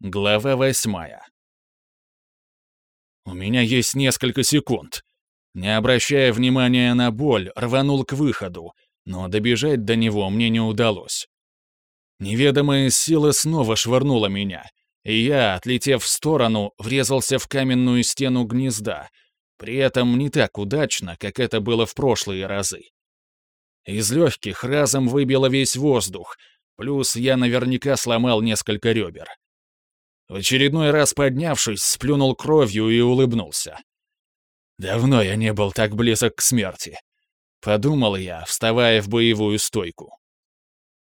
Глава восьмая. У меня есть несколько секунд. Не обращая внимания на боль, рванул к выходу, но добежать до него мне не удалось. Неведомая сила снова швырнула меня, и я, отлетев в сторону, врезался в каменную стену гнезда, при этом не так удачно, как это было в прошлые разы. Из легких разом выбило весь воздух, плюс я наверняка сломал несколько ребер. В очередной раз поднявшись, сплюнул кровью и улыбнулся. Давно я не был так близок к смерти. Подумал я, вставая в боевую стойку.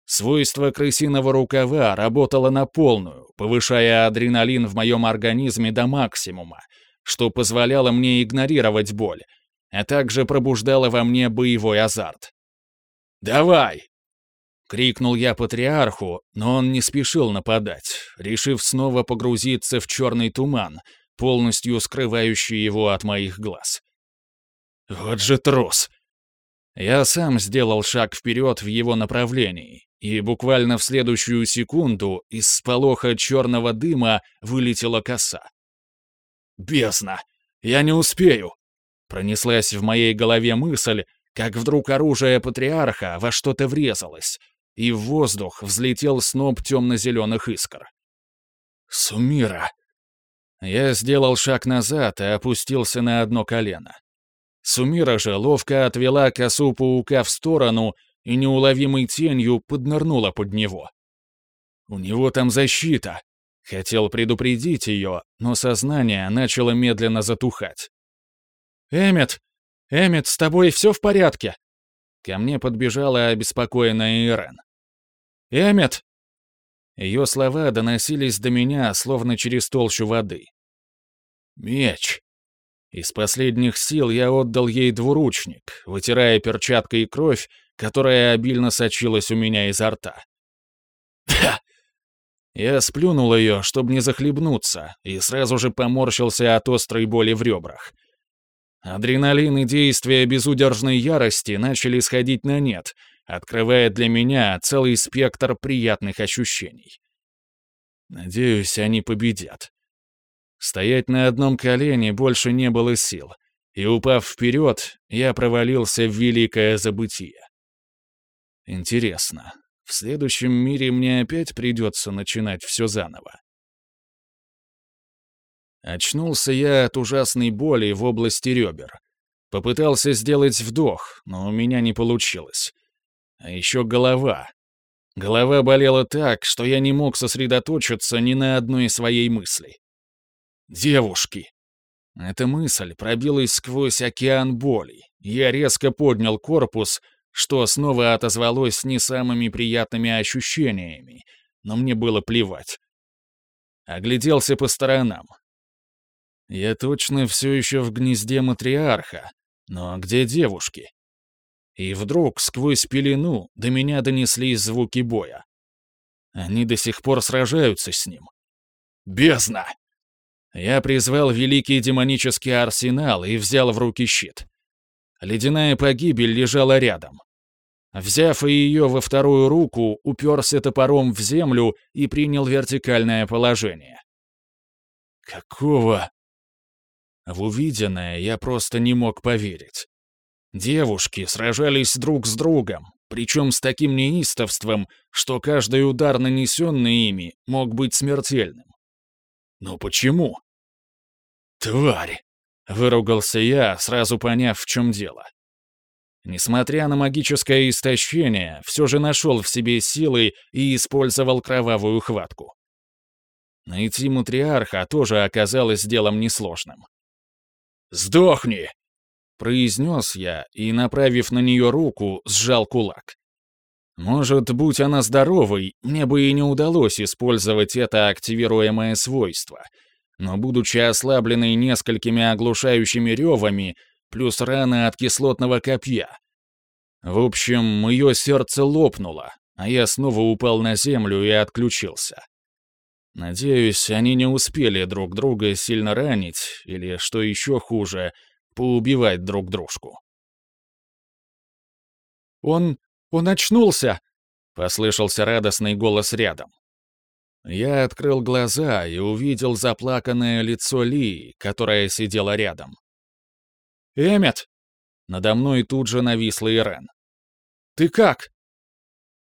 Свойство крысиного рукава работало на полную, повышая адреналин в моем организме до максимума, что позволяло мне игнорировать боль, а также пробуждало во мне боевой азарт. «Давай!» — крикнул я патриарху, но он не спешил нападать, решив снова погрузиться в черный туман, полностью скрывающий его от моих глаз. «Вот же трус!» Я сам сделал шаг вперед в его направлении, и буквально в следующую секунду из сполоха черного дыма вылетела коса. «Бесно! Я не успею!» Пронеслась в моей голове мысль, как вдруг оружие патриарха во что-то врезалось, и в воздух взлетел сноп темно-зеленых искр. «Сумира!» Я сделал шаг назад и опустился на одно колено. Сумира же ловко отвела косу паука в сторону и неуловимой тенью поднырнула под него. «У него там защита!» Хотел предупредить ее, но сознание начало медленно затухать. «Эммет! Эммет, с тобой все в порядке?» Ко мне подбежала обеспокоенная Ирен. «Эммет!» Ее слова доносились до меня, словно через толщу воды. «Меч!» Из последних сил я отдал ей двуручник, вытирая перчаткой кровь, которая обильно сочилась у меня изо рта. «Да!» Я сплюнул ее, чтобы не захлебнуться, и сразу же поморщился от острой боли в ребрах. Адреналин и действия безудержной ярости начали сходить на нет, открывая для меня целый спектр приятных ощущений. Надеюсь, они победят. Стоять на одном колене больше не было сил, и, упав вперед, я провалился в великое забытие. Интересно, в следующем мире мне опять придется начинать все заново. Очнулся я от ужасной боли в области ребер. Попытался сделать вдох, но у меня не получилось. А еще голова. Голова болела так, что я не мог сосредоточиться ни на одной своей мысли. Девушки. Эта мысль пробилась сквозь океан боли. Я резко поднял корпус, что снова отозвалось не самыми приятными ощущениями, но мне было плевать. Огляделся по сторонам. Я точно все еще в гнезде матриарха, но где девушки? И вдруг сквозь пелену до меня донеслись звуки боя. Они до сих пор сражаются с ним. Бездна! Я призвал великий демонический арсенал и взял в руки щит. Ледяная погибель лежала рядом. Взяв ее во вторую руку, уперся топором в землю и принял вертикальное положение. Какого? В увиденное я просто не мог поверить. Девушки сражались друг с другом, причем с таким неистовством, что каждый удар, нанесенный ими, мог быть смертельным. Но почему? «Тварь!» — выругался я, сразу поняв, в чем дело. Несмотря на магическое истощение, все же нашел в себе силы и использовал кровавую хватку. Найти мутриарха тоже оказалось делом несложным. «Сдохни!» — произнес я и, направив на нее руку, сжал кулак. Может, будь она здоровой, мне бы и не удалось использовать это активируемое свойство — но будучи ослабленной несколькими оглушающими ревами, плюс раны от кислотного копья. В общем, ее сердце лопнуло, а я снова упал на землю и отключился. Надеюсь, они не успели друг друга сильно ранить, или, что еще хуже, поубивать друг дружку. «Он... он очнулся!» — послышался радостный голос рядом. Я открыл глаза и увидел заплаканное лицо Ли, которая сидела рядом. «Эммет!» Надо мной тут же нависла Ирен. «Ты как?»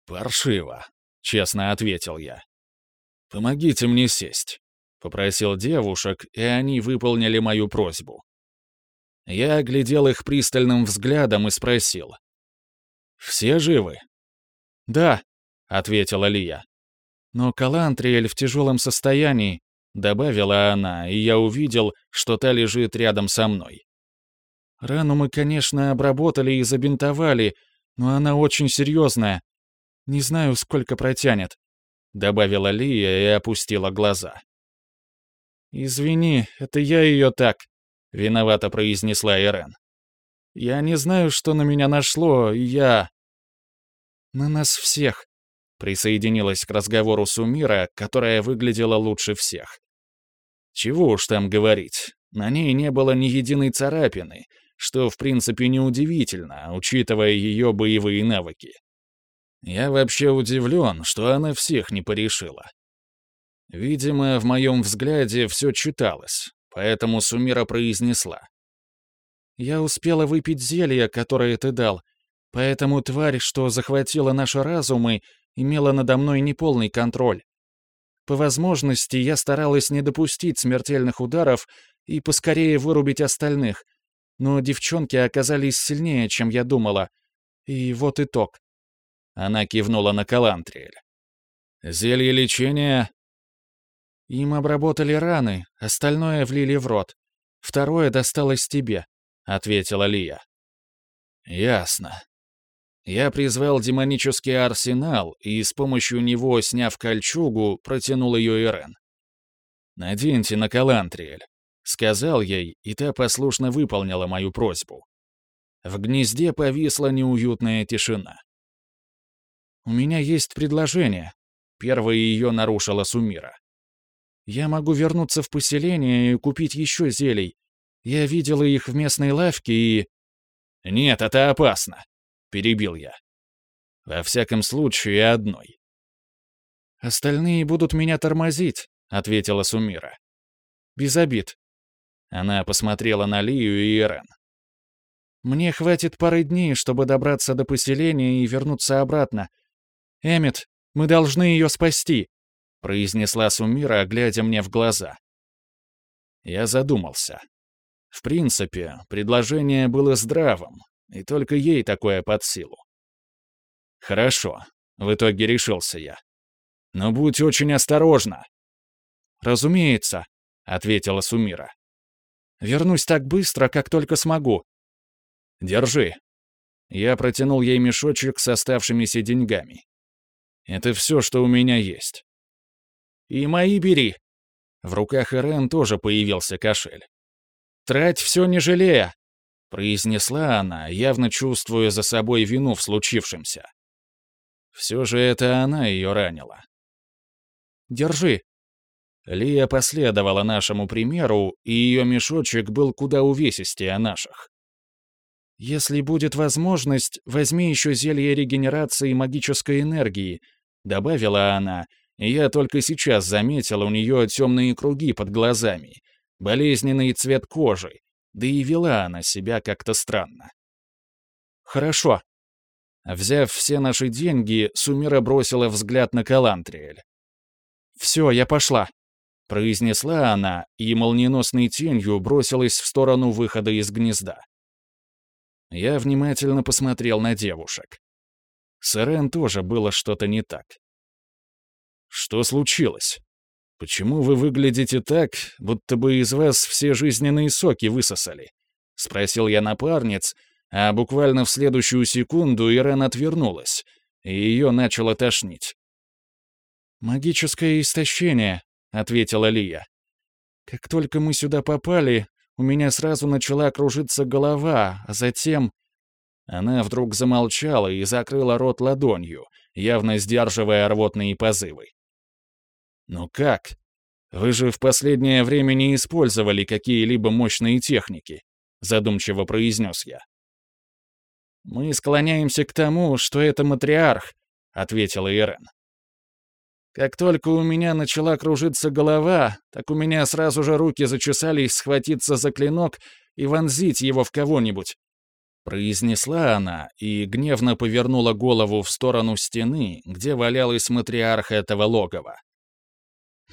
«Паршиво», — честно ответил я. «Помогите мне сесть», — попросил девушек, и они выполнили мою просьбу. Я оглядел их пристальным взглядом и спросил. «Все живы?» «Да», — ответила Лия. «Но Калантриэль в тяжелом состоянии», — добавила она, и я увидел, что та лежит рядом со мной. «Рану мы, конечно, обработали и забинтовали, но она очень серьезная. Не знаю, сколько протянет», — добавила Лия и опустила глаза. «Извини, это я ее так», — виновато произнесла Ирен. «Я не знаю, что на меня нашло, я...» «На нас всех», Присоединилась к разговору Сумира, которая выглядела лучше всех. Чего уж там говорить, на ней не было ни единой царапины, что в принципе неудивительно, учитывая ее боевые навыки. Я вообще удивлен, что она всех не порешила. Видимо, в моем взгляде все читалось, поэтому Сумира произнесла. «Я успела выпить зелье, которое ты дал, поэтому тварь, что захватила наши разумы, имела надо мной неполный контроль. По возможности я старалась не допустить смертельных ударов и поскорее вырубить остальных, но девчонки оказались сильнее, чем я думала. И вот итог. Она кивнула на Калантриэль. «Зелье лечения...» «Им обработали раны, остальное влили в рот. Второе досталось тебе», — ответила Лия. «Ясно», я призвал демонический арсенал и с помощью него, сняв кольчугу, протянул ее Ирен. «Наденьте на Калантриэль», — сказал ей, и та послушно выполнила мою просьбу. В гнезде повисла неуютная тишина. «У меня есть предложение», — первая ее нарушила Сумира. «Я могу вернуться в поселение и купить еще зелий. Я видела их в местной лавке и...» «Нет, это опасно», — перебил я. «Во всяком случае, одной». «Остальные будут меня тормозить», — ответила Сумира. «Без обид». Она посмотрела на Лию и Ирен. «Мне хватит пары дней, чтобы добраться до поселения и вернуться обратно. Эммет, мы должны ее спасти», — произнесла Сумира, глядя мне в глаза. Я задумался. В принципе, предложение было здравым, и только ей такое под силу. Хорошо, в итоге решился я. Но будь очень осторожна. Разумеется, ответила Сумира. Вернусь так быстро, как только смогу. Держи. Я протянул ей мешочек с оставшимися деньгами. Это все, что у меня есть. И мои бери. В руках Ирен тоже появился кошель. Трать все не жалея, произнесла она, явно чувствуя за собой вину в случившемся. Все же это она ее ранила. «Держи». Лия последовала нашему примеру, и ее мешочек был куда увесистее наших. «Если будет возможность, возьми еще зелье регенерации магической энергии», — добавила она, я только сейчас заметил у нее темные круги под глазами, болезненный цвет кожи, да и вела она себя как-то странно. «Хорошо». Взяв все наши деньги, Сумира бросила взгляд на Калантриэль. «Все, я пошла», — произнесла она и молниеносной тенью бросилась в сторону выхода из гнезда. Я внимательно посмотрел на девушек. С Ирен тоже было что-то не так. «Что случилось?» «Почему вы выглядите так, будто бы из вас все жизненные соки высосали?» — спросил я напарниц, а буквально в следующую секунду Ирен отвернулась, и ее начало тошнить. «Магическое истощение», — ответила Лия. «Как только мы сюда попали, у меня сразу начала кружиться голова, а затем...» Она вдруг замолчала и закрыла рот ладонью, явно сдерживая рвотные позывы. «Ну как? Вы же в последнее время не использовали какие-либо мощные техники», — задумчиво произнес я. «Мы склоняемся к тому, что это матриарх», — ответила Ирен. Как только у меня начала кружиться голова, так у меня сразу же руки зачесались схватиться за клинок и вонзить его в кого-нибудь. Произнесла она и гневно повернула голову в сторону стены, где валялась матриарх этого логова.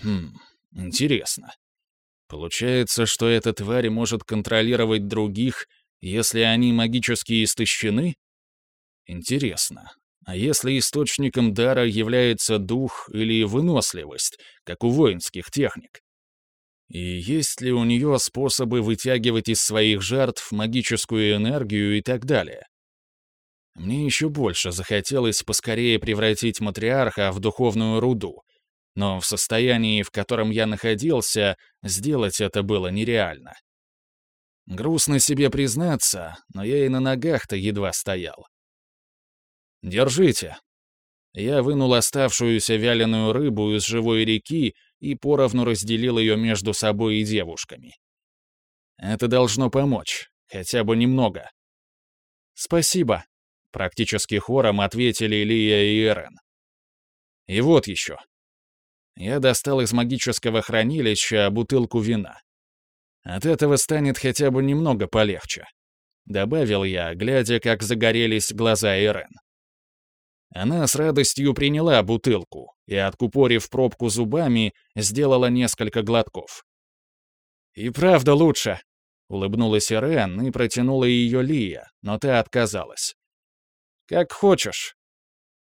Хм, интересно. Получается, что эта тварь может контролировать других, если они магически истощены? Интересно. А если источником дара является дух или выносливость, как у воинских техник? И есть ли у нее способы вытягивать из своих жертв магическую энергию и так далее? Мне еще больше захотелось поскорее превратить матриарха в духовную руду, но в состоянии, в котором я находился, сделать это было нереально. Грустно себе признаться, но я и на ногах-то едва стоял. «Держите». Я вынул оставшуюся вяленую рыбу из живой реки и поровну разделил ее между собой и девушками. Это должно помочь, хотя бы немного. «Спасибо», — практически хором ответили Лия и Эрен. «И вот еще». Я достал из магического хранилища бутылку вина. От этого станет хотя бы немного полегче. Добавил я, глядя, как загорелись глаза Ирен. Она с радостью приняла бутылку и, откупорив пробку зубами, сделала несколько глотков. «И правда лучше», — улыбнулась Ирен и протянула ее Лия, но та отказалась. «Как хочешь».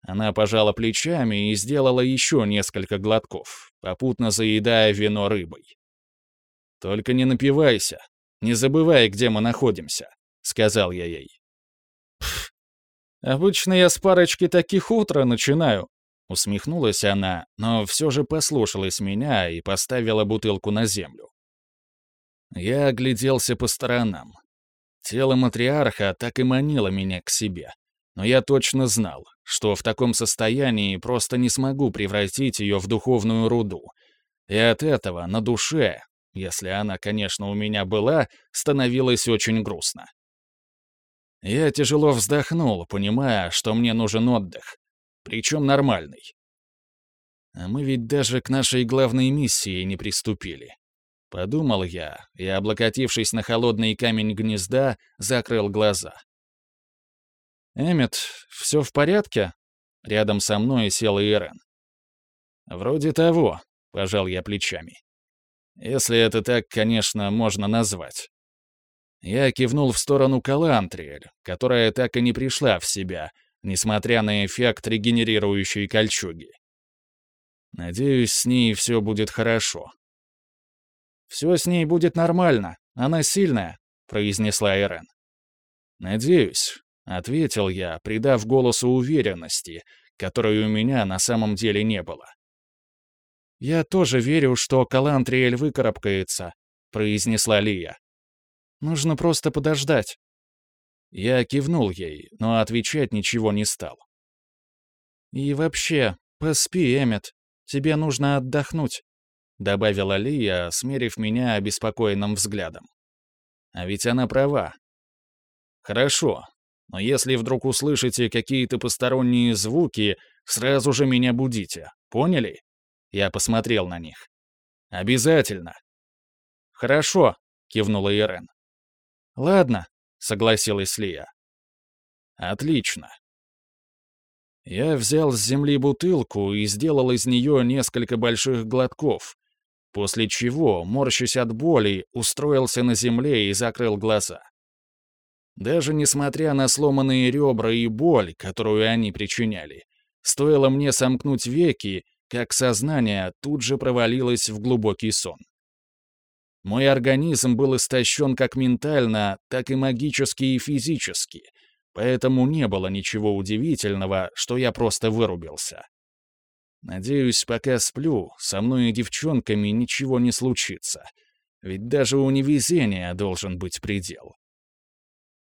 Она пожала плечами и сделала еще несколько глотков, попутно заедая вино рыбой. «Только не напивайся, не забывай, где мы находимся», — сказал я ей. Обычно я с парочки таких утро начинаю». Усмехнулась она, но все же послушалась меня и поставила бутылку на землю. Я огляделся по сторонам. Тело матриарха так и манило меня к себе. Но я точно знал, что в таком состоянии просто не смогу превратить ее в духовную руду. И от этого на душе, если она, конечно, у меня была, становилось очень грустно. Я тяжело вздохнул, понимая, что мне нужен отдых. Причем нормальный. А мы ведь даже к нашей главной миссии не приступили. Подумал я и, облокотившись на холодный камень гнезда, закрыл глаза. «Эммет, все в порядке?» Рядом со мной сел Ирен. «Вроде того», — пожал я плечами. «Если это так, конечно, можно назвать. Я кивнул в сторону Калантриэль, которая так и не пришла в себя, несмотря на эффект регенерирующей кольчуги. Надеюсь, с ней все будет хорошо. «Все с ней будет нормально, она сильная», — произнесла Эрен. «Надеюсь», — ответил я, придав голосу уверенности, которой у меня на самом деле не было. «Я тоже верю, что Калантриэль выкарабкается», — произнесла Лия. Нужно просто подождать». Я кивнул ей, но отвечать ничего не стал. «И вообще, поспи, Эммет. Тебе нужно отдохнуть», — добавила Лия, смерив меня обеспокоенным взглядом. А ведь она права. «Хорошо, но если вдруг услышите какие-то посторонние звуки, сразу же меня будите, поняли?» Я посмотрел на них. «Обязательно». «Хорошо», — кивнула Ирен. «Ладно», — согласилась Лия. «Отлично». Я взял с земли бутылку и сделал из нее несколько больших глотков, после чего, морщась от боли, устроился на земле и закрыл глаза. Даже несмотря на сломанные ребра и боль, которую они причиняли, стоило мне сомкнуть веки, как сознание тут же провалилось в глубокий сон. Мой организм был истощен как ментально, так и магически и физически, поэтому не было ничего удивительного, что я просто вырубился. Надеюсь, пока сплю, со мной и девчонками ничего не случится. Ведь даже у невезения должен быть предел.